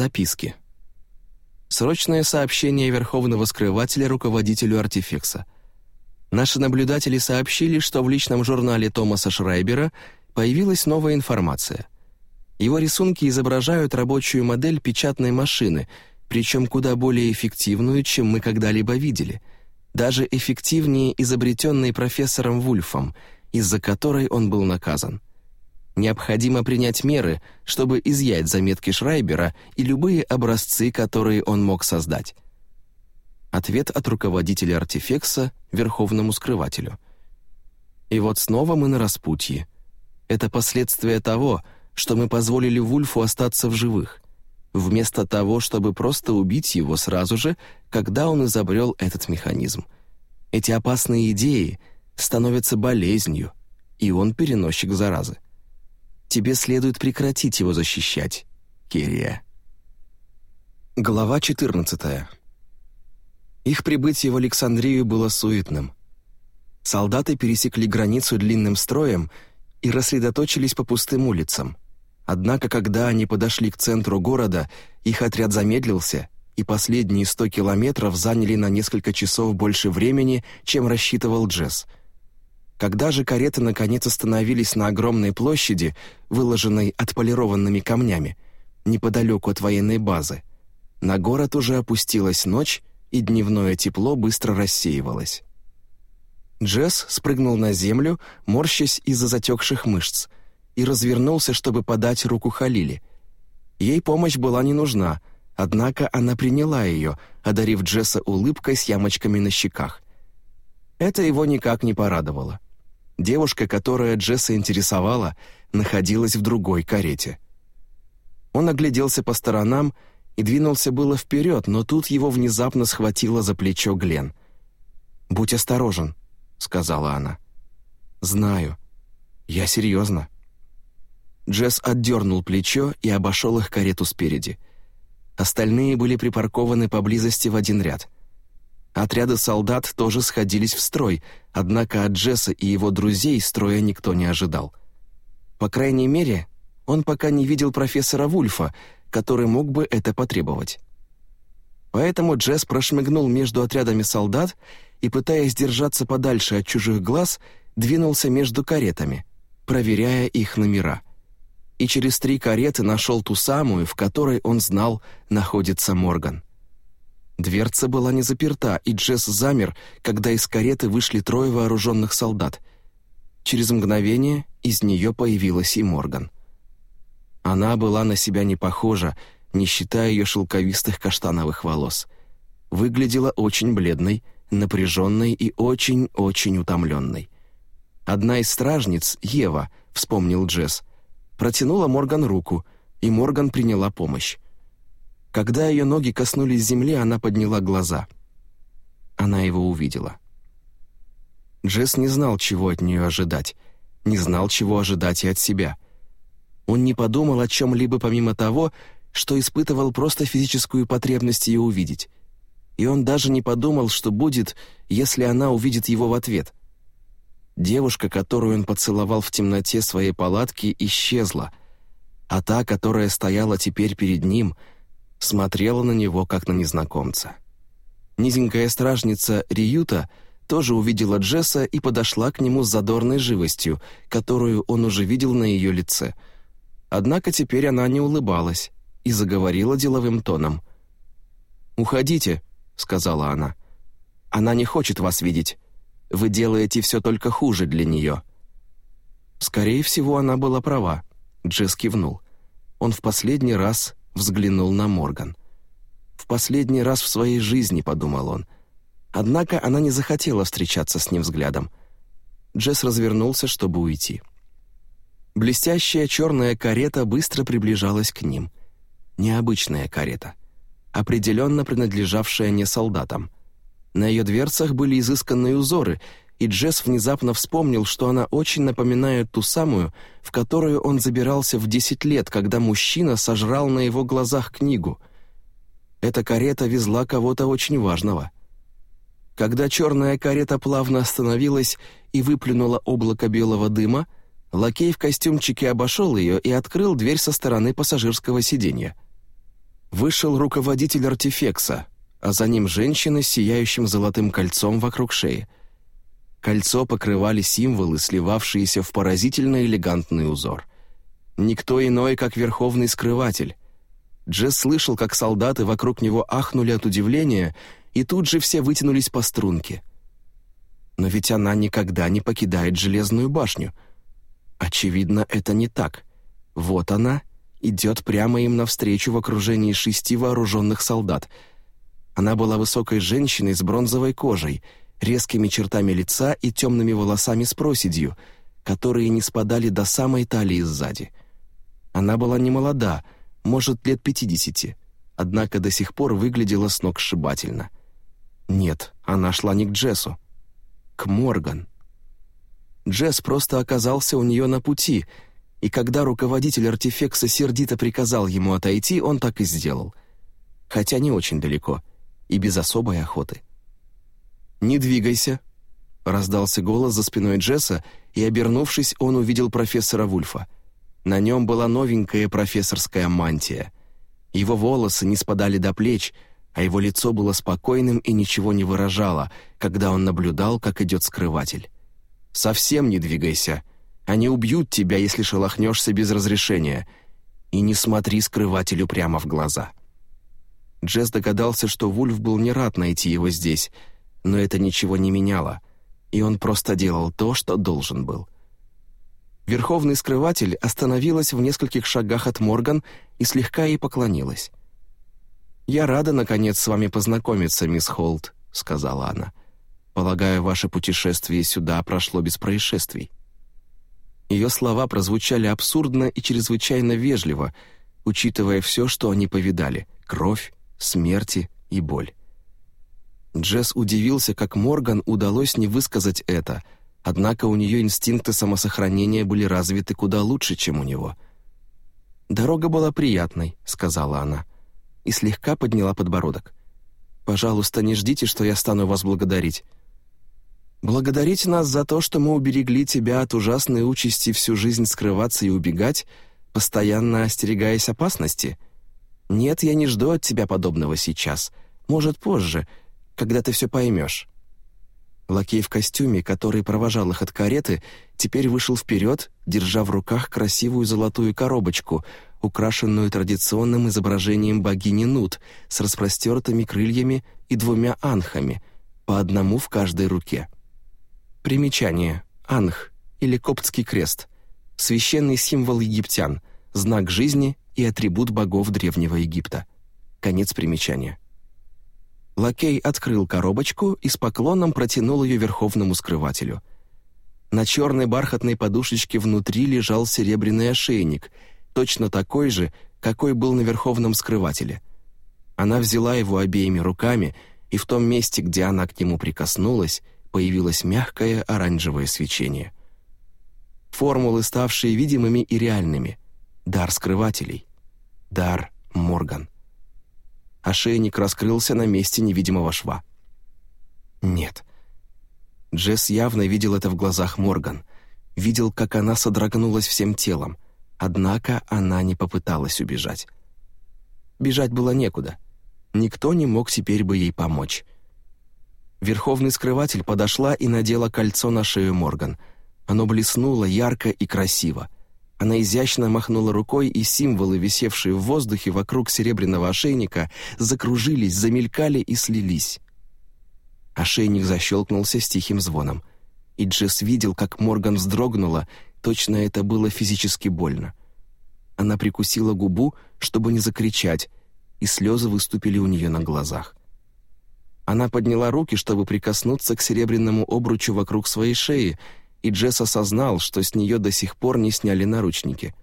Записки. Срочное сообщение Верховного скрывателя руководителю артефекса. Наши наблюдатели сообщили, что в личном журнале Томаса Шрайбера появилась новая информация. Его рисунки изображают рабочую модель печатной машины, причем куда более эффективную, чем мы когда-либо видели, даже эффективнее изобретенной профессором Вульфом, из-за которой он был наказан. Необходимо принять меры, чтобы изъять заметки Шрайбера и любые образцы, которые он мог создать. Ответ от руководителя артефекса Верховному скрывателю. И вот снова мы на распутье. Это последствия того, что мы позволили Вульфу остаться в живых, вместо того, чтобы просто убить его сразу же, когда он изобрел этот механизм. Эти опасные идеи становятся болезнью, и он переносчик заразы. Тебе следует прекратить его защищать, Керия. Глава 14. Их прибытие в Александрию было суетным. Солдаты пересекли границу длинным строем и рассредоточились по пустым улицам. Однако, когда они подошли к центру города, их отряд замедлился, и последние 100 километров заняли на несколько часов больше времени, чем рассчитывал Джесс — когда же кареты наконец остановились на огромной площади, выложенной отполированными камнями, неподалеку от военной базы, на город уже опустилась ночь, и дневное тепло быстро рассеивалось. Джесс спрыгнул на землю, морщась из-за затекших мышц, и развернулся, чтобы подать руку Халили. Ей помощь была не нужна, однако она приняла ее, одарив Джесса улыбкой с ямочками на щеках. Это его никак не порадовало. Девушка, которая Джесса интересовала, находилась в другой карете. Он огляделся по сторонам и двинулся было вперед, но тут его внезапно схватила за плечо Глен. «Будь осторожен», — сказала она. «Знаю. Я серьезно». Джесс отдернул плечо и обошел их карету спереди. Остальные были припаркованы поблизости в один ряд — Отряды солдат тоже сходились в строй, однако от Джесса и его друзей строя никто не ожидал. По крайней мере, он пока не видел профессора Вульфа, который мог бы это потребовать. Поэтому Джесс прошмыгнул между отрядами солдат и, пытаясь держаться подальше от чужих глаз, двинулся между каретами, проверяя их номера. И через три кареты нашел ту самую, в которой он знал находится Морган. Дверца была не заперта, и Джесс замер, когда из кареты вышли трое вооруженных солдат. Через мгновение из нее появилась и Морган. Она была на себя не похожа, не считая ее шелковистых каштановых волос. Выглядела очень бледной, напряженной и очень-очень утомленной. Одна из стражниц, Ева, вспомнил Джесс, протянула Морган руку, и Морган приняла помощь. Когда ее ноги коснулись земли, она подняла глаза. Она его увидела. Джесс не знал, чего от нее ожидать, не знал, чего ожидать и от себя. Он не подумал о чем-либо помимо того, что испытывал просто физическую потребность ее увидеть. И он даже не подумал, что будет, если она увидит его в ответ. Девушка, которую он поцеловал в темноте своей палатки, исчезла, а та, которая стояла теперь перед ним — смотрела на него, как на незнакомца. Низенькая стражница Риюта тоже увидела Джесса и подошла к нему с задорной живостью, которую он уже видел на ее лице. Однако теперь она не улыбалась и заговорила деловым тоном. «Уходите», — сказала она. «Она не хочет вас видеть. Вы делаете все только хуже для нее». Скорее всего, она была права. Джесс кивнул. Он в последний раз взглянул на Морган. «В последний раз в своей жизни», — подумал он. Однако она не захотела встречаться с ним взглядом. Джесс развернулся, чтобы уйти. Блестящая черная карета быстро приближалась к ним. Необычная карета. Определенно принадлежавшая не солдатам. На ее дверцах были изысканные узоры, и Джесс внезапно вспомнил, что она очень напоминает ту самую, в которую он забирался в 10 лет, когда мужчина сожрал на его глазах книгу. Эта карета везла кого-то очень важного. Когда черная карета плавно остановилась и выплюнула облако белого дыма, лакей в костюмчике обошел ее и открыл дверь со стороны пассажирского сиденья. Вышел руководитель артефекса, а за ним женщина с сияющим золотым кольцом вокруг шеи. Кольцо покрывали символы, сливавшиеся в поразительно элегантный узор. Никто иной, как Верховный Скрыватель. Джесс слышал, как солдаты вокруг него ахнули от удивления, и тут же все вытянулись по струнке. Но ведь она никогда не покидает Железную башню. Очевидно, это не так. Вот она, идет прямо им навстречу в окружении шести вооруженных солдат. Она была высокой женщиной с бронзовой кожей, резкими чертами лица и темными волосами с проседью, которые не спадали до самой талии сзади. Она была не молода, может, лет пятидесяти, однако до сих пор выглядела сногсшибательно. Нет, она шла не к Джессу, к Морган. Джесс просто оказался у нее на пути — и когда руководитель артефекса сердито приказал ему отойти, он так и сделал. Хотя не очень далеко и без особой охоты. «Не двигайся», — раздался голос за спиной Джесса, и, обернувшись, он увидел профессора Вульфа. На нем была новенькая профессорская мантия. Его волосы не спадали до плеч, а его лицо было спокойным и ничего не выражало, когда он наблюдал, как идет скрыватель. «Совсем не двигайся», они убьют тебя, если шелохнешься без разрешения. И не смотри скрывателю прямо в глаза». Джесс догадался, что Вульф был не рад найти его здесь, но это ничего не меняло, и он просто делал то, что должен был. Верховный скрыватель остановилась в нескольких шагах от Морган и слегка ей поклонилась. «Я рада, наконец, с вами познакомиться, мисс Холт», — сказала она. «Полагаю, ваше путешествие сюда прошло без происшествий». Ее слова прозвучали абсурдно и чрезвычайно вежливо, учитывая все, что они повидали — кровь, смерти и боль. Джесс удивился, как Морган удалось не высказать это, однако у нее инстинкты самосохранения были развиты куда лучше, чем у него. «Дорога была приятной», — сказала она, и слегка подняла подбородок. «Пожалуйста, не ждите, что я стану вас благодарить. Благодарить нас за то, что мы уберегли тебя от ужасной участи всю жизнь скрываться и убегать, постоянно остерегаясь опасности? Нет, я не жду от тебя подобного сейчас. Может, позже, когда ты все поймешь». Лакей в костюме, который провожал их от кареты, теперь вышел вперед, держа в руках красивую золотую коробочку, украшенную традиционным изображением богини Нут с распростертыми крыльями и двумя анхами, по одному в каждой руке. Примечание. Анх или коптский крест. Священный символ египтян, знак жизни и атрибут богов Древнего Египта. Конец примечания. Лакей открыл коробочку и с поклоном протянул ее верховному скрывателю. На черной бархатной подушечке внутри лежал серебряный ошейник, точно такой же, какой был на верховном скрывателе. Она взяла его обеими руками, и в том месте, где она к нему прикоснулась, появилось мягкое оранжевое свечение. Формулы, ставшие видимыми и реальными. Дар скрывателей. Дар Морган. Ошейник раскрылся на месте невидимого шва. Нет. Джесс явно видел это в глазах Морган. Видел, как она содрогнулась всем телом. Однако она не попыталась убежать. Бежать было некуда. Никто не мог теперь бы ей помочь. Верховный скрыватель подошла и надела кольцо на шею Морган. Оно блеснуло ярко и красиво. Она изящно махнула рукой, и символы, висевшие в воздухе вокруг серебряного ошейника, закружились, замелькали и слились. Ошейник защелкнулся с тихим звоном. И Джесс видел, как Морган вздрогнула, точно это было физически больно. Она прикусила губу, чтобы не закричать, и слезы выступили у нее на глазах. Она подняла руки, чтобы прикоснуться к серебряному обручу вокруг своей шеи, и Джесс осознал, что с нее до сих пор не сняли наручники.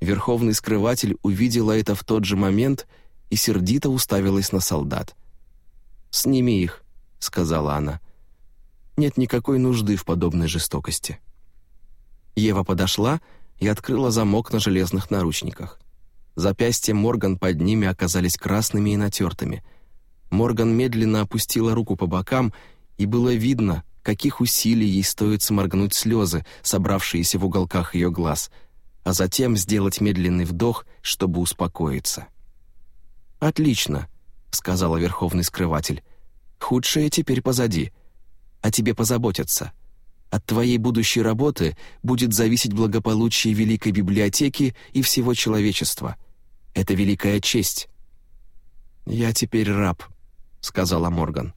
Верховный скрыватель увидела это в тот же момент и сердито уставилась на солдат. «Сними их», — сказала она. «Нет никакой нужды в подобной жестокости». Ева подошла и открыла замок на железных наручниках. Запястья Морган под ними оказались красными и натертыми — Морган медленно опустила руку по бокам, и было видно, каких усилий ей стоит сморгнуть слезы, собравшиеся в уголках ее глаз, а затем сделать медленный вдох, чтобы успокоиться. «Отлично», — сказала Верховный Скрыватель. «Худшее теперь позади. О тебе позаботятся. От твоей будущей работы будет зависеть благополучие Великой Библиотеки и всего человечества. Это великая честь». «Я теперь раб», — сказала Морган.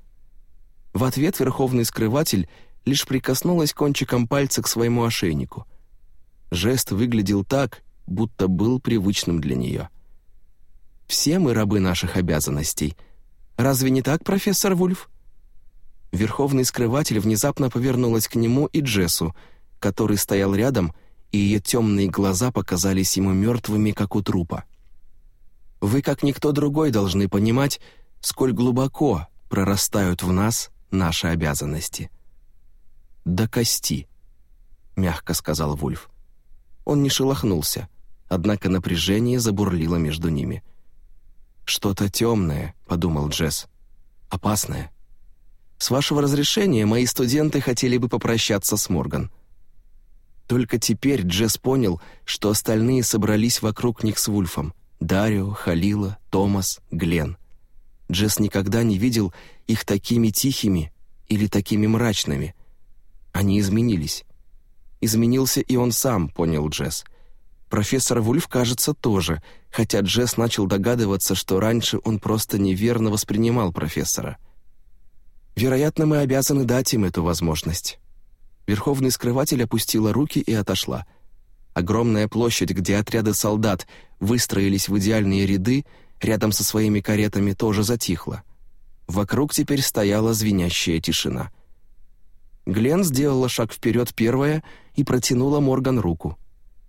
В ответ Верховный Скрыватель лишь прикоснулась кончиком пальца к своему ошейнику. Жест выглядел так, будто был привычным для нее. «Все мы рабы наших обязанностей. Разве не так, профессор Вульф?» Верховный скрыватель внезапно повернулась к нему и Джессу, который стоял рядом, и ее темные глаза показались ему мертвыми, как у трупа. «Вы, как никто другой, должны понимать, сколь глубоко прорастают в нас наши обязанности». «До кости», — мягко сказал Вульф. Он не шелохнулся, однако напряжение забурлило между ними. «Что-то темное», — подумал Джесс. «Опасное. С вашего разрешения мои студенты хотели бы попрощаться с Морган». Только теперь Джесс понял, что остальные собрались вокруг них с Вульфом. Дарио, Халила, Томас, Глен. Джесс никогда не видел их такими тихими или такими мрачными — они изменились. Изменился и он сам, понял Джесс. Профессор Вульф, кажется, тоже, хотя Джесс начал догадываться, что раньше он просто неверно воспринимал профессора. Вероятно, мы обязаны дать им эту возможность. Верховный скрыватель опустила руки и отошла. Огромная площадь, где отряды солдат выстроились в идеальные ряды, рядом со своими каретами тоже затихла. Вокруг теперь стояла звенящая тишина — Глен сделала шаг вперед первая и протянула Морган руку.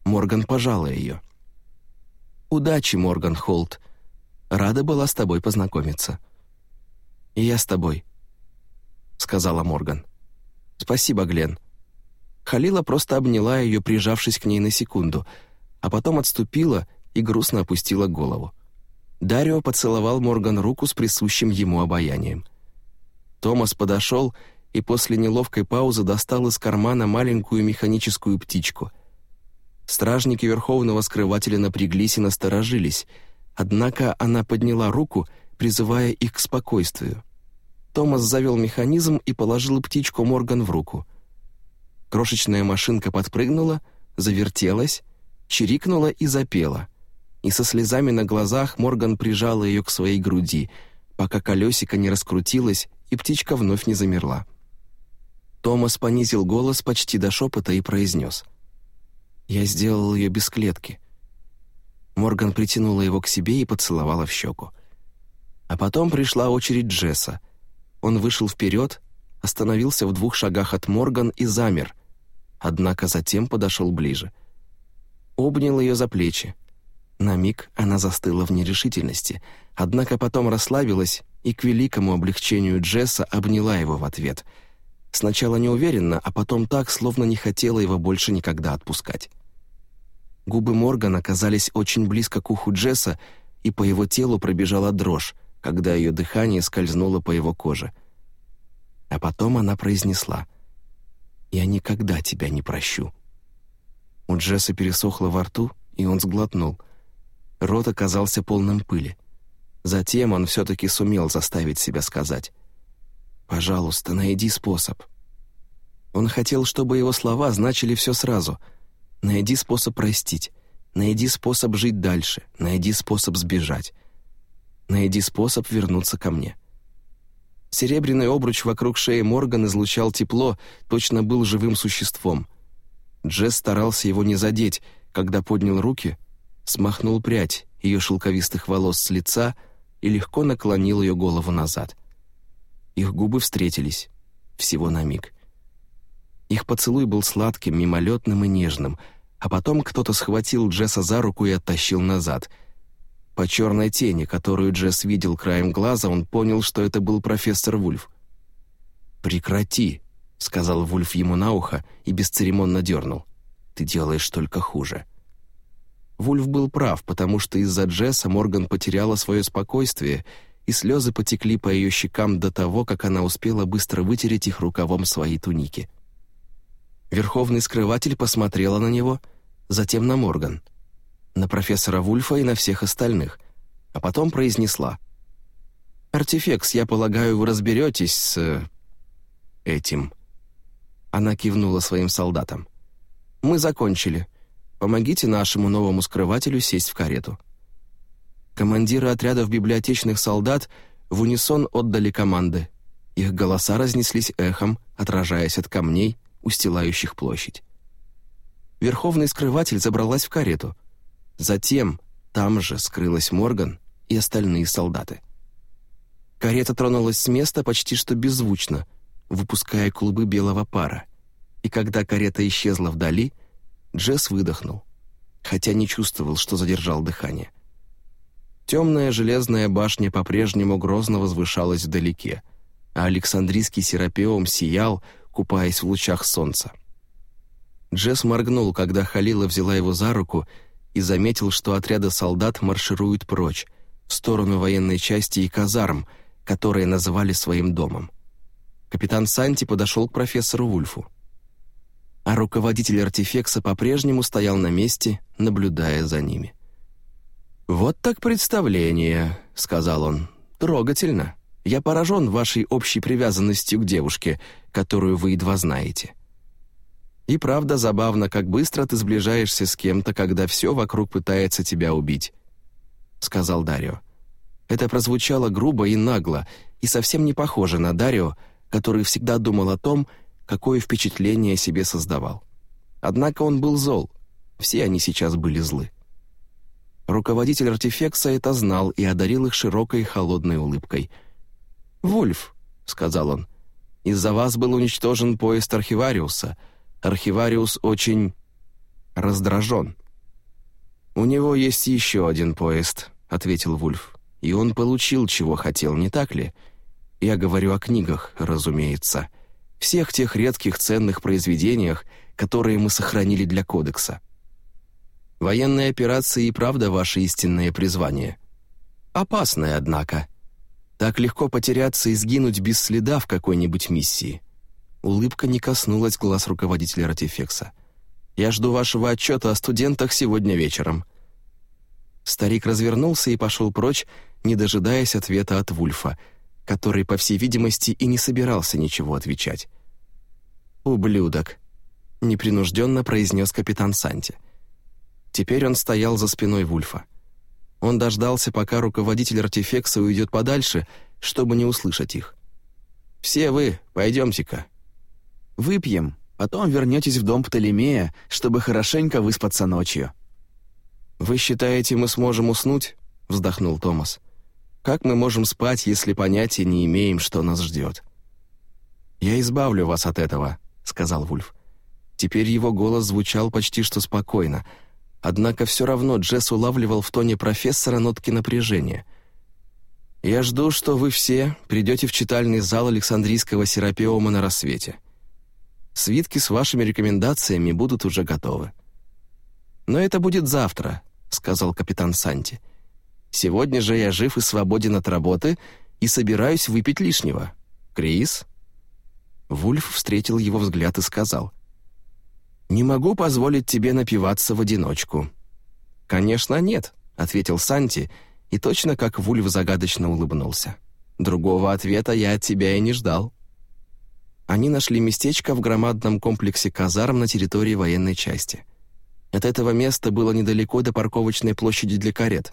Морган пожала ее. «Удачи, Морган Холт. Рада была с тобой познакомиться». «И я с тобой», — сказала Морган. «Спасибо, Глен». Халила просто обняла ее, прижавшись к ней на секунду, а потом отступила и грустно опустила голову. Дарио поцеловал Морган руку с присущим ему обаянием. Томас подошел и после неловкой паузы достал из кармана маленькую механическую птичку. Стражники Верховного Скрывателя напряглись и насторожились, однако она подняла руку, призывая их к спокойствию. Томас завел механизм и положил птичку Морган в руку. Крошечная машинка подпрыгнула, завертелась, чирикнула и запела. И со слезами на глазах Морган прижала ее к своей груди, пока колесико не раскрутилось и птичка вновь не замерла. Томас понизил голос почти до шепота и произнес. «Я сделал ее без клетки». Морган притянула его к себе и поцеловала в щеку. А потом пришла очередь Джесса. Он вышел вперед, остановился в двух шагах от Морган и замер, однако затем подошел ближе. Обнял ее за плечи. На миг она застыла в нерешительности, однако потом расслабилась и к великому облегчению Джесса обняла его в ответ — Сначала неуверенно, а потом так, словно не хотела его больше никогда отпускать. Губы Морган оказались очень близко к уху Джесса, и по его телу пробежала дрожь, когда ее дыхание скользнуло по его коже. А потом она произнесла «Я никогда тебя не прощу». У Джесса пересохло во рту, и он сглотнул. Рот оказался полным пыли. Затем он все-таки сумел заставить себя сказать Пожалуйста, найди способ». Он хотел, чтобы его слова значили все сразу. «Найди способ простить. Найди способ жить дальше. Найди способ сбежать. Найди способ вернуться ко мне». Серебряный обруч вокруг шеи Морган излучал тепло, точно был живым существом. Джесс старался его не задеть, когда поднял руки, смахнул прядь ее шелковистых волос с лица и легко наклонил ее голову назад. Их губы встретились. Всего на миг. Их поцелуй был сладким, мимолетным и нежным, а потом кто-то схватил Джесса за руку и оттащил назад. По черной тени, которую Джесс видел краем глаза, он понял, что это был профессор Вульф. «Прекрати», — сказал Вульф ему на ухо и бесцеремонно дернул. «Ты делаешь только хуже». Вульф был прав, потому что из-за Джесса Морган потеряла свое спокойствие — и слезы потекли по ее щекам до того, как она успела быстро вытереть их рукавом своей туники. Верховный скрыватель посмотрела на него, затем на Морган, на профессора Вульфа и на всех остальных, а потом произнесла. «Артефекс, я полагаю, вы разберетесь с... Э, этим». Она кивнула своим солдатам. «Мы закончили. Помогите нашему новому скрывателю сесть в карету». Командиры отрядов библиотечных солдат в унисон отдали команды. Их голоса разнеслись эхом, отражаясь от камней, устилающих площадь. Верховный скрыватель забралась в карету. Затем там же скрылась Морган и остальные солдаты. Карета тронулась с места почти что беззвучно, выпуская клубы белого пара. И когда карета исчезла вдали, Джесс выдохнул, хотя не чувствовал, что задержал дыхание. Темная железная башня по-прежнему грозно возвышалась вдалеке, а Александрийский серапеум сиял, купаясь в лучах солнца. Джесс моргнул, когда Халила взяла его за руку и заметил, что отряды солдат маршируют прочь, в сторону военной части и казарм, которые называли своим домом. Капитан Санти подошел к профессору Вульфу. А руководитель артефекса по-прежнему стоял на месте, наблюдая за ними. «Вот так представление», — сказал он. «Трогательно. Я поражен вашей общей привязанностью к девушке, которую вы едва знаете». И правда забавно, как быстро ты сближаешься с кем-то, когда все вокруг пытается тебя убить», — сказал Дарио. Это прозвучало грубо и нагло, и совсем не похоже на Дарио, который всегда думал о том, какое впечатление о себе создавал. Однако он был зол, все они сейчас были злы. Руководитель артефекса это знал и одарил их широкой холодной улыбкой. «Вульф», — сказал он, — «из-за вас был уничтожен поезд Архивариуса. Архивариус очень раздражен». «У него есть еще один поезд», — ответил Вульф. «И он получил, чего хотел, не так ли? Я говорю о книгах, разумеется. Всех тех редких ценных произведениях, которые мы сохранили для кодекса. Военные операции и правда ваше истинное призвание. Опасное, однако. Так легко потеряться и сгинуть без следа в какой-нибудь миссии. Улыбка не коснулась глаз руководителя артефекса. «Я жду вашего отчета о студентах сегодня вечером». Старик развернулся и пошел прочь, не дожидаясь ответа от Вульфа, который, по всей видимости, и не собирался ничего отвечать. «Ублюдок», — непринужденно произнес капитан Санти. Теперь он стоял за спиной Вульфа. Он дождался, пока руководитель артефекса уйдет подальше, чтобы не услышать их. «Все вы, пойдемте-ка». «Выпьем, потом вернетесь в дом Птолемея, чтобы хорошенько выспаться ночью». «Вы считаете, мы сможем уснуть?» — вздохнул Томас. «Как мы можем спать, если понятия не имеем, что нас ждет?» «Я избавлю вас от этого», — сказал Вульф. Теперь его голос звучал почти что спокойно — Однако все равно Джесс улавливал в тоне профессора нотки напряжения. «Я жду, что вы все придете в читальный зал Александрийского серапиома на рассвете. Свитки с вашими рекомендациями будут уже готовы». «Но это будет завтра», — сказал капитан Санти. «Сегодня же я жив и свободен от работы и собираюсь выпить лишнего. Крис?» Вульф встретил его взгляд и сказал — «Не могу позволить тебе напиваться в одиночку». «Конечно, нет», — ответил Санти, и точно как Вульф загадочно улыбнулся. «Другого ответа я от тебя и не ждал». Они нашли местечко в громадном комплексе казарм на территории военной части. От этого места было недалеко до парковочной площади для карет.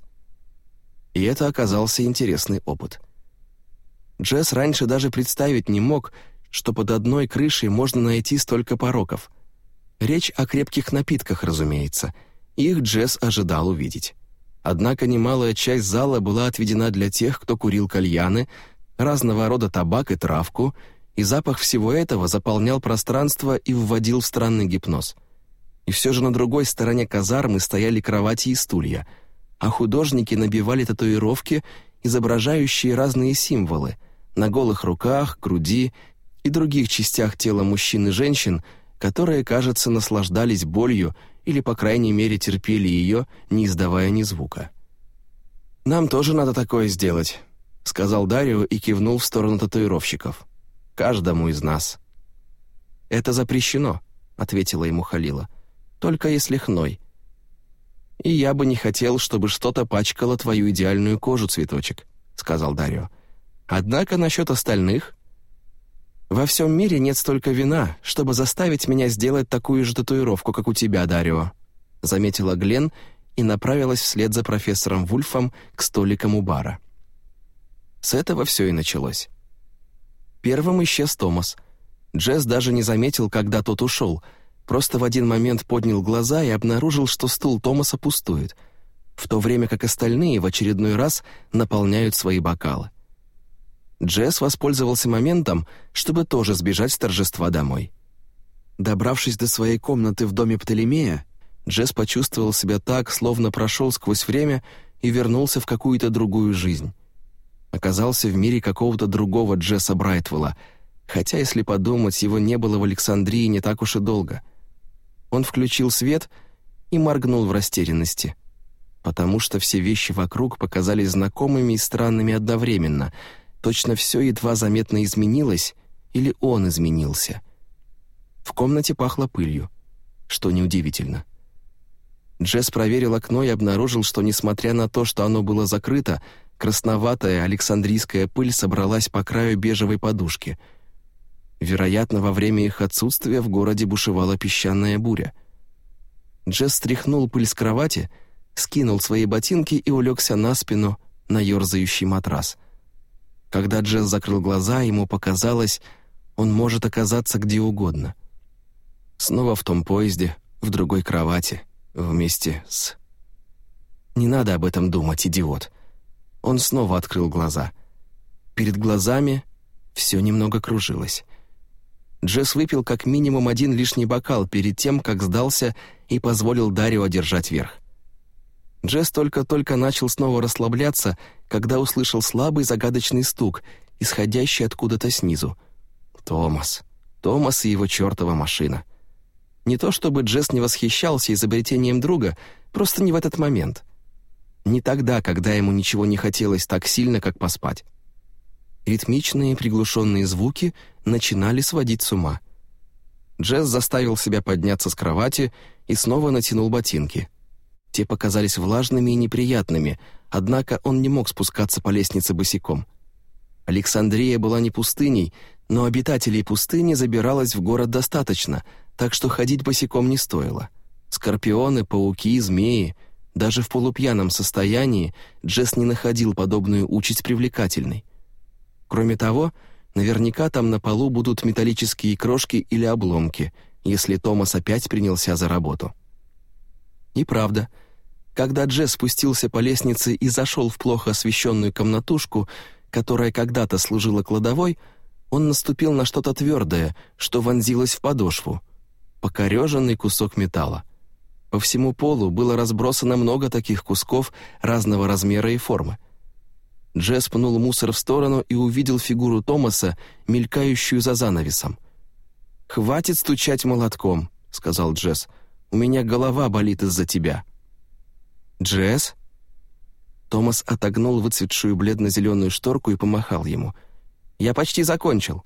И это оказался интересный опыт. Джесс раньше даже представить не мог, что под одной крышей можно найти столько пороков — Речь о крепких напитках, разумеется. Их Джесс ожидал увидеть. Однако немалая часть зала была отведена для тех, кто курил кальяны, разного рода табак и травку, и запах всего этого заполнял пространство и вводил в странный гипноз. И все же на другой стороне казармы стояли кровати и стулья, а художники набивали татуировки, изображающие разные символы на голых руках, груди и других частях тела мужчин и женщин – которые, кажется, наслаждались болью или, по крайней мере, терпели ее, не издавая ни звука. «Нам тоже надо такое сделать», — сказал Дарио и кивнул в сторону татуировщиков. «Каждому из нас». «Это запрещено», — ответила ему Халила. «Только если хной». «И я бы не хотел, чтобы что-то пачкало твою идеальную кожу, цветочек», — сказал Дарио. «Однако насчет остальных...» «Во всем мире нет столько вина, чтобы заставить меня сделать такую же татуировку, как у тебя, Дарио», — заметила Глен и направилась вслед за профессором Вульфом к столикам у бара. С этого все и началось. Первым исчез Томас. Джесс даже не заметил, когда тот ушел, просто в один момент поднял глаза и обнаружил, что стул Томаса пустует, в то время как остальные в очередной раз наполняют свои бокалы. Джесс воспользовался моментом, чтобы тоже сбежать с торжества домой. Добравшись до своей комнаты в доме Птолемея, Джесс почувствовал себя так, словно прошел сквозь время и вернулся в какую-то другую жизнь оказался в мире какого-то другого Джесса Брайтвелла, хотя, если подумать, его не было в Александрии не так уж и долго. Он включил свет и моргнул в растерянности, потому что все вещи вокруг показались знакомыми и странными одновременно, точно все едва заметно изменилось или он изменился. В комнате пахло пылью, что неудивительно. Джесс проверил окно и обнаружил, что, несмотря на то, что оно было закрыто, Красноватая александрийская пыль собралась по краю бежевой подушки. Вероятно, во время их отсутствия в городе бушевала песчаная буря. Джесс стряхнул пыль с кровати, скинул свои ботинки и улегся на спину на ерзающий матрас. Когда Джесс закрыл глаза, ему показалось, он может оказаться где угодно. Снова в том поезде, в другой кровати, вместе с... Не надо об этом думать, идиот. Он снова открыл глаза. Перед глазами все немного кружилось. Джесс выпил как минимум один лишний бокал перед тем, как сдался и позволил Дарио одержать верх. Джесс только-только начал снова расслабляться, когда услышал слабый загадочный стук, исходящий откуда-то снизу. Томас. Томас и его чертова машина. Не то чтобы Джесс не восхищался изобретением друга, просто не в этот момент. Не тогда, когда ему ничего не хотелось так сильно, как поспать. Ритмичные приглушенные звуки начинали сводить с ума. Джесс заставил себя подняться с кровати и снова натянул ботинки. Те показались влажными и неприятными, однако он не мог спускаться по лестнице босиком. Александрия была не пустыней, но обитателей пустыни забиралось в город достаточно, так что ходить босиком не стоило. Скорпионы, пауки, змеи — даже в полупьяном состоянии Джесс не находил подобную участь привлекательной. Кроме того, наверняка там на полу будут металлические крошки или обломки, если Томас опять принялся за работу. И правда, когда Джесс спустился по лестнице и зашел в плохо освещенную комнатушку, которая когда-то служила кладовой, он наступил на что-то твердое, что вонзилось в подошву. Покореженный кусок металла. По всему полу было разбросано много таких кусков разного размера и формы. Джесс пнул мусор в сторону и увидел фигуру Томаса, мелькающую за занавесом. «Хватит стучать молотком», — сказал Джесс. «У меня голова болит из-за тебя». «Джесс?» Томас отогнул выцветшую бледно-зеленую шторку и помахал ему. «Я почти закончил».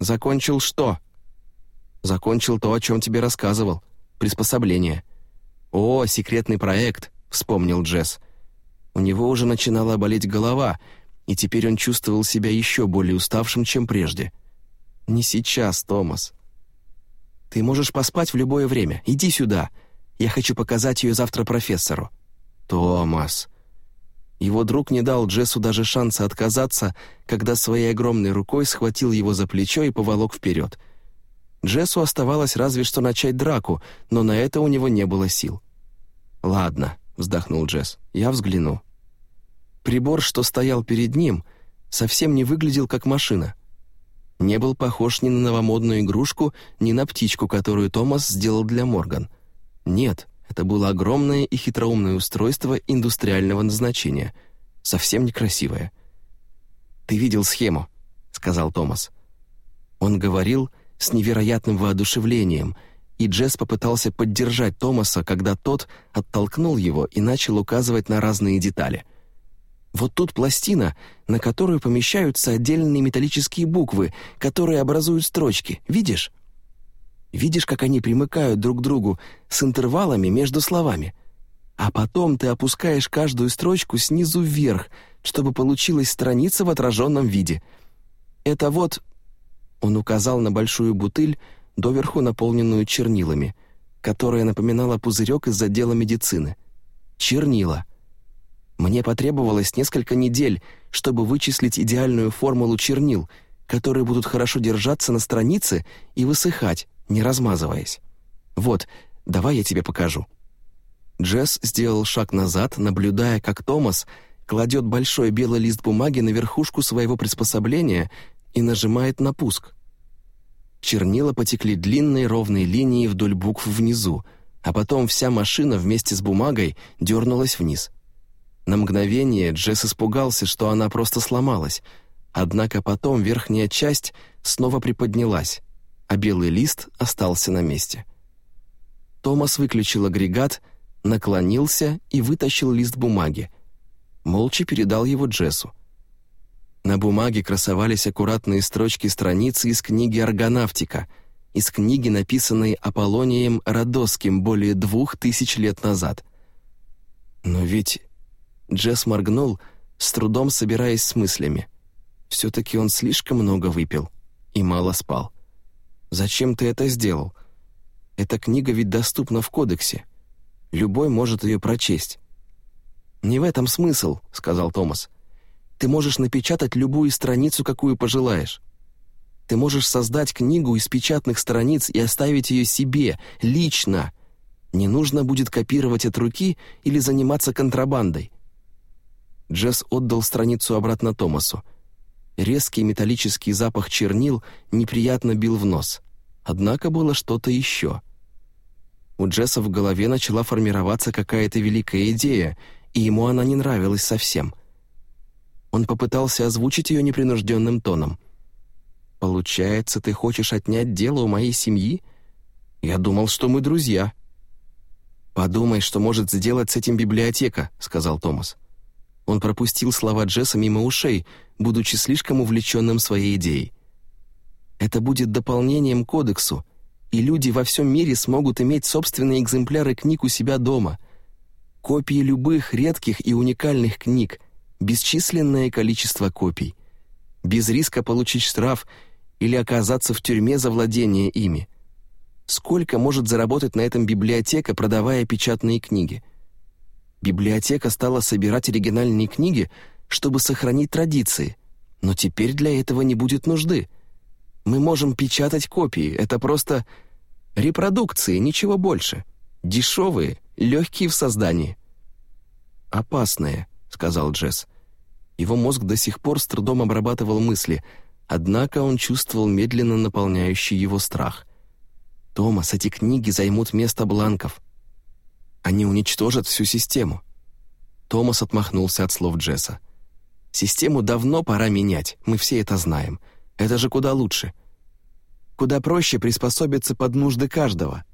«Закончил что?» «Закончил то, о чем тебе рассказывал приспособление. «О, секретный проект», — вспомнил Джесс. У него уже начинала болеть голова, и теперь он чувствовал себя еще более уставшим, чем прежде. «Не сейчас, Томас. Ты можешь поспать в любое время. Иди сюда. Я хочу показать ее завтра профессору». «Томас». Его друг не дал Джессу даже шанса отказаться, когда своей огромной рукой схватил его за плечо и поволок вперед — Джессу оставалось разве что начать драку, но на это у него не было сил. «Ладно», — вздохнул Джесс, — «я взгляну». Прибор, что стоял перед ним, совсем не выглядел как машина. Не был похож ни на новомодную игрушку, ни на птичку, которую Томас сделал для Морган. Нет, это было огромное и хитроумное устройство индустриального назначения, совсем некрасивое. «Ты видел схему», — сказал Томас. Он говорил, — с невероятным воодушевлением, и Джесс попытался поддержать Томаса, когда тот оттолкнул его и начал указывать на разные детали. «Вот тут пластина, на которую помещаются отдельные металлические буквы, которые образуют строчки. Видишь? Видишь, как они примыкают друг к другу с интервалами между словами? а потом ты опускаешь каждую строчку снизу вверх, чтобы получилась страница в отраженном виде. Это вот...» Он указал на большую бутыль, доверху наполненную чернилами, которая напоминала пузырек из отдела медицины. Чернила. Мне потребовалось несколько недель, чтобы вычислить идеальную формулу чернил, которые будут хорошо держаться на странице и высыхать, не размазываясь. Вот, давай я тебе покажу». Джесс сделал шаг назад, наблюдая, как Томас кладет большой белый лист бумаги на верхушку своего приспособления и нажимает на пуск. Чернила потекли длинной ровной линией вдоль букв внизу, а потом вся машина вместе с бумагой дернулась вниз. На мгновение Джесс испугался, что она просто сломалась, однако потом верхняя часть снова приподнялась, а белый лист остался на месте. Томас выключил агрегат, наклонился и вытащил лист бумаги. Молча передал его Джессу. На бумаге красовались аккуратные строчки страницы из книги «Аргонавтика», из книги, написанной Аполлонием Родосским более двух тысяч лет назад. Но ведь... Джесс моргнул, с трудом собираясь с мыслями. Все-таки он слишком много выпил и мало спал. «Зачем ты это сделал? Эта книга ведь доступна в кодексе. Любой может ее прочесть». «Не в этом смысл», — сказал Томас. «Ты можешь напечатать любую страницу, какую пожелаешь. Ты можешь создать книгу из печатных страниц и оставить ее себе, лично. Не нужно будет копировать от руки или заниматься контрабандой». Джесс отдал страницу обратно Томасу. Резкий металлический запах чернил неприятно бил в нос. Однако было что-то еще. У Джесса в голове начала формироваться какая-то великая идея, и ему она не нравилась совсем. Он попытался озвучить ее непринужденным тоном. «Получается, ты хочешь отнять дело у моей семьи? Я думал, что мы друзья». «Подумай, что может сделать с этим библиотека», — сказал Томас. Он пропустил слова Джесса мимо ушей, будучи слишком увлеченным своей идеей. Это будет дополнением к кодексу, и люди во всем мире смогут иметь собственные экземпляры книг у себя дома. Копии любых редких и уникальных книг, бесчисленное количество копий. Без риска получить штраф или оказаться в тюрьме за владение ими. Сколько может заработать на этом библиотека, продавая печатные книги? Библиотека стала собирать оригинальные книги, чтобы сохранить традиции, но теперь для этого не будет нужды. Мы можем печатать копии, это просто репродукции, ничего больше. Дешевые, легкие в создании. «Опасные», — сказал Джесс. Его мозг до сих пор с трудом обрабатывал мысли, однако он чувствовал медленно наполняющий его страх. «Томас, эти книги займут место бланков. Они уничтожат всю систему». Томас отмахнулся от слов Джесса. «Систему давно пора менять, мы все это знаем. Это же куда лучше. Куда проще приспособиться под нужды каждого.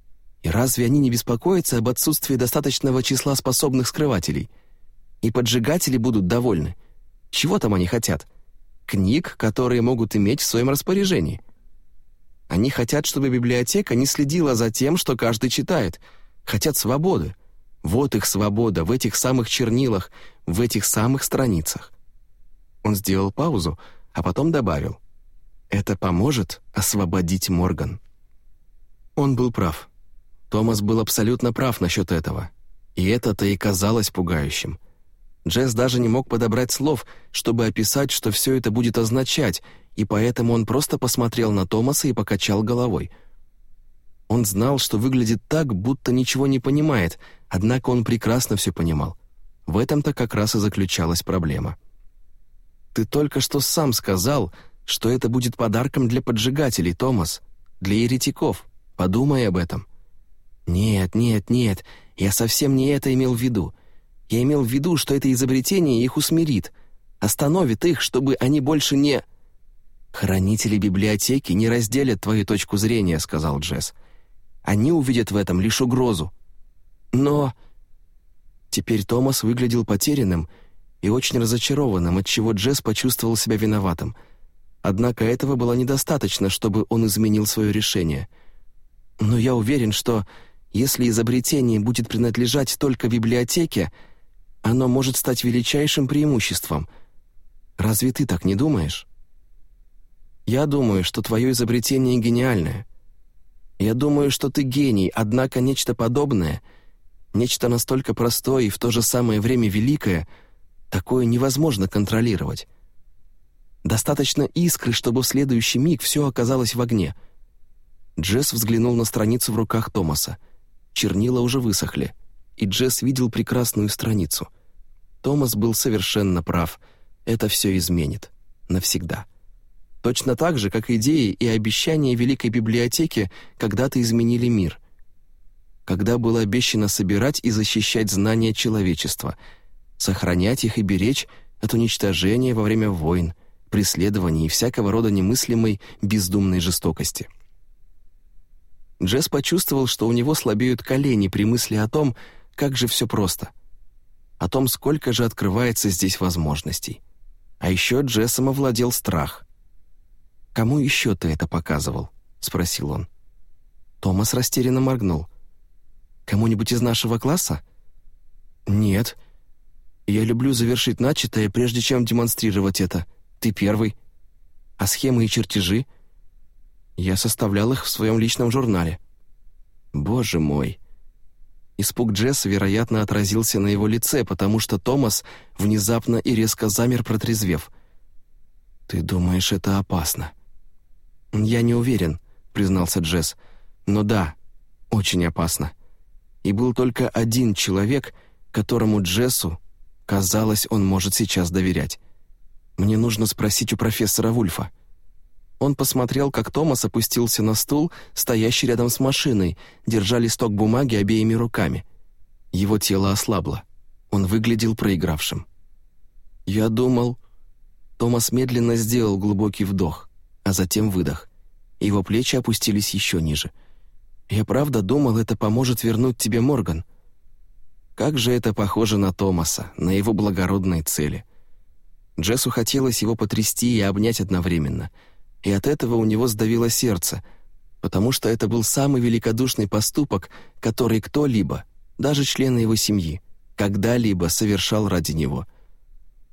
И разве они не беспокоятся об отсутствии достаточного числа способных скрывателей? И поджигатели будут довольны. Чего там они хотят? Книг, которые могут иметь в своем распоряжении. Они хотят, чтобы библиотека не следила за тем, что каждый читает. Хотят свободы. Вот их свобода в этих самых чернилах, в этих самых страницах. Он сделал паузу, а потом добавил. «Это поможет освободить Морган». Он был прав. Томас был абсолютно прав насчет этого. И это-то и казалось пугающим. Джесс даже не мог подобрать слов, чтобы описать, что все это будет означать, и поэтому он просто посмотрел на Томаса и покачал головой. Он знал, что выглядит так, будто ничего не понимает, Однако он прекрасно все понимал. В этом-то как раз и заключалась проблема. «Ты только что сам сказал, что это будет подарком для поджигателей, Томас, для еретиков. Подумай об этом». «Нет, нет, нет, я совсем не это имел в виду. Я имел в виду, что это изобретение их усмирит, остановит их, чтобы они больше не...» «Хранители библиотеки не разделят твою точку зрения», — сказал Джесс. «Они увидят в этом лишь угрозу. Но... Теперь Томас выглядел потерянным и очень разочарованным, отчего Джесс почувствовал себя виноватым. Однако этого было недостаточно, чтобы он изменил свое решение. «Но я уверен, что Если изобретение будет принадлежать только библиотеке, оно может стать величайшим преимуществом. Разве ты так не думаешь? Я думаю, что твое изобретение гениальное. Я думаю, что ты гений, однако нечто подобное, нечто настолько простое и в то же самое время великое, такое невозможно контролировать. Достаточно искры, чтобы в следующий миг все оказалось в огне. Джесс взглянул на страницу в руках Томаса. Чернила уже высохли, и Джесс видел прекрасную страницу. Томас был совершенно прав. Это все изменит. Навсегда. Точно так же, как идеи и обещания Великой Библиотеки когда-то изменили мир. Когда было обещано собирать и защищать знания человечества, сохранять их и беречь от уничтожения во время войн, преследований и всякого рода немыслимой бездумной жестокости. Джесс почувствовал, что у него слабеют колени при мысли о том, как же все просто, о том, сколько же открывается здесь возможностей. А еще Джессом овладел страх — «Кому еще ты это показывал?» — спросил он. Томас растерянно моргнул. «Кому-нибудь из нашего класса?» «Нет. Я люблю завершить начатое, прежде чем демонстрировать это. Ты первый. А схемы и чертежи?» «Я составлял их в своем личном журнале». «Боже мой!» Испуг Джесса, вероятно, отразился на его лице, потому что Томас внезапно и резко замер, протрезвев. «Ты думаешь, это опасно?» «Я не уверен», — признался Джесс. «Но да, очень опасно. И был только один человек, которому Джессу, казалось, он может сейчас доверять. Мне нужно спросить у профессора Вульфа». Он посмотрел, как Томас опустился на стул, стоящий рядом с машиной, держа листок бумаги обеими руками. Его тело ослабло. Он выглядел проигравшим. «Я думал...» Томас медленно сделал глубокий вдох а затем выдох. Его плечи опустились еще ниже. «Я правда думал, это поможет вернуть тебе Морган». Как же это похоже на Томаса, на его благородные цели. Джессу хотелось его потрясти и обнять одновременно, и от этого у него сдавило сердце, потому что это был самый великодушный поступок, который кто-либо, даже члены его семьи, когда-либо совершал ради него.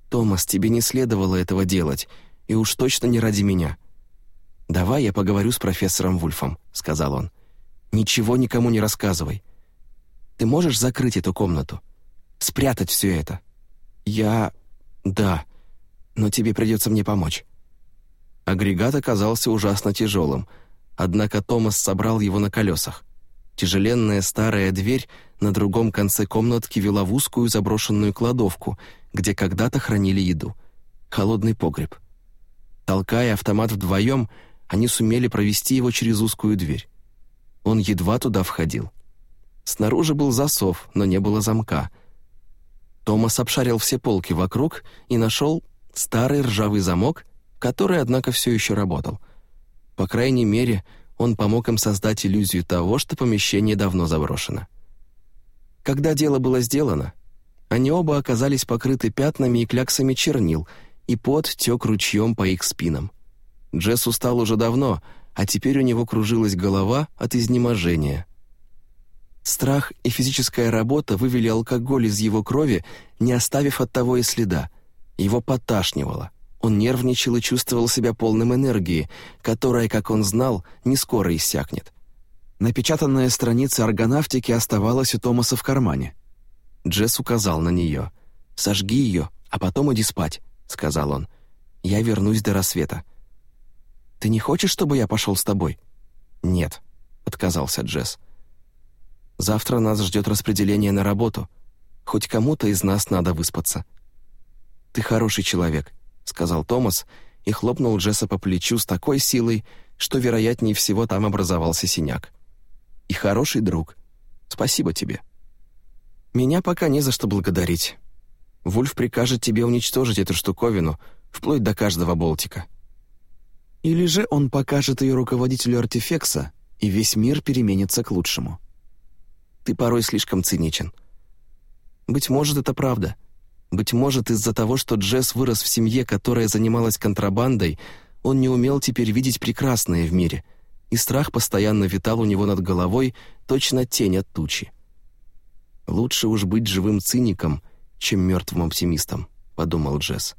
«Томас, тебе не следовало этого делать, и уж точно не ради меня», «Давай я поговорю с профессором Вульфом», — сказал он. «Ничего никому не рассказывай. Ты можешь закрыть эту комнату? Спрятать все это?» «Я... да, но тебе придется мне помочь». Агрегат оказался ужасно тяжелым, однако Томас собрал его на колесах. Тяжеленная старая дверь на другом конце комнатки вела в узкую заброшенную кладовку, где когда-то хранили еду. Холодный погреб. Толкая автомат вдвоем, они сумели провести его через узкую дверь. Он едва туда входил. Снаружи был засов, но не было замка. Томас обшарил все полки вокруг и нашел старый ржавый замок, который, однако, все еще работал. По крайней мере, он помог им создать иллюзию того, что помещение давно заброшено. Когда дело было сделано, они оба оказались покрыты пятнами и кляксами чернил, и пот тек ручьем по их спинам. Джесс устал уже давно, а теперь у него кружилась голова от изнеможения. Страх и физическая работа вывели алкоголь из его крови, не оставив от того и следа. Его поташнивало. Он нервничал и чувствовал себя полным энергии, которая, как он знал, не скоро иссякнет. Напечатанная страница органавтики оставалась у Томаса в кармане. Джесс указал на нее. «Сожги ее, а потом иди спать», — сказал он. «Я вернусь до рассвета». Ты не хочешь, чтобы я пошел с тобой?» «Нет», — отказался Джесс. «Завтра нас ждет распределение на работу. Хоть кому-то из нас надо выспаться». «Ты хороший человек», — сказал Томас и хлопнул Джесса по плечу с такой силой, что, вероятнее всего, там образовался синяк. «И хороший друг. Спасибо тебе». «Меня пока не за что благодарить. Вульф прикажет тебе уничтожить эту штуковину, вплоть до каждого болтика». Или же он покажет ее руководителю артефекса, и весь мир переменится к лучшему. Ты порой слишком циничен. Быть может, это правда. Быть может, из-за того, что Джесс вырос в семье, которая занималась контрабандой, он не умел теперь видеть прекрасное в мире. и страх постоянно витал у него над головой, точно тень от тучи. «Лучше уж быть живым циником, чем мертвым оптимистом», — подумал Джесс.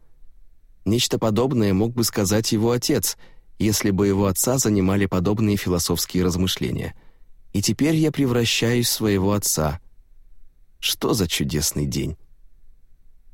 Нечто подобное мог бы сказать его отец, если бы его отца занимали подобные философские размышления. И теперь я превращаюсь в своего отца. Что за чудесный день!